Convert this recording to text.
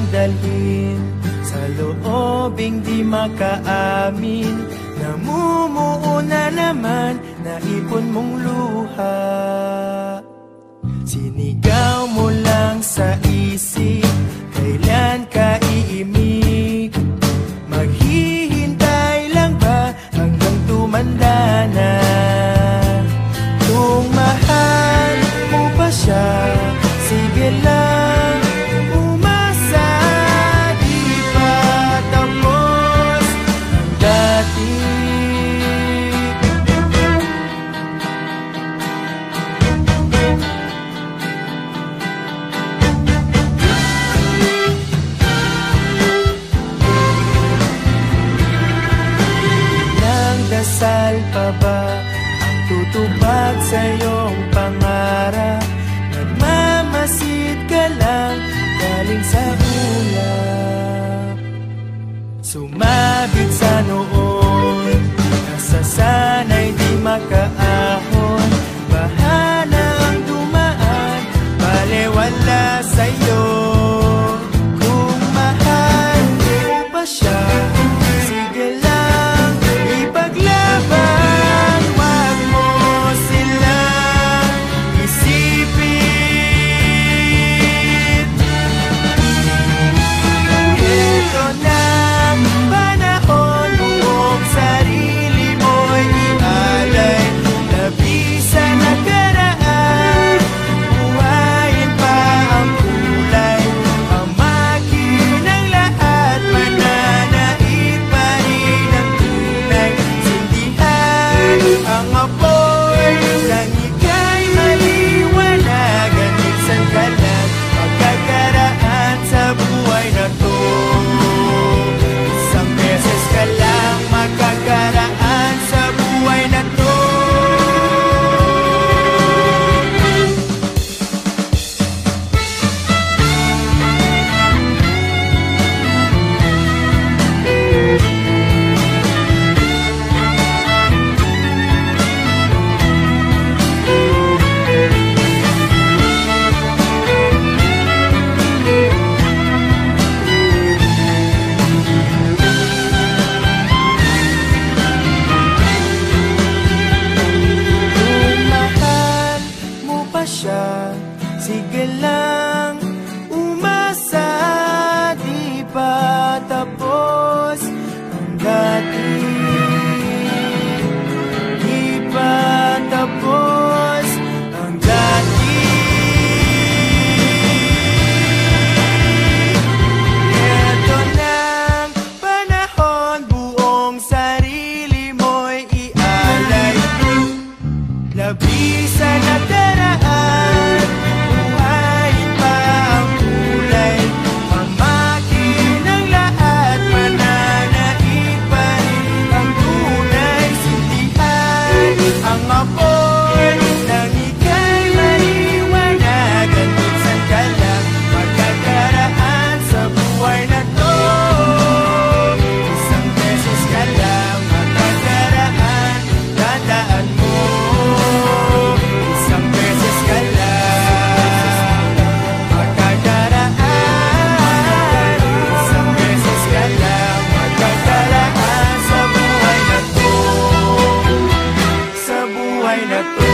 kang dalhin. Sa loobing di makaamin Namumuo na naman na ipon mong luha. Sinigaw pa ba ang tutupad sa iyong pangarap? Nagmamasid ka lang galing sa ulap. Sumama. ang lang umasa Di pa tapos ang dati. Di pa tapos ang dati. Ito ng panahon buong sarili mo'y ialay. Labi pineapple.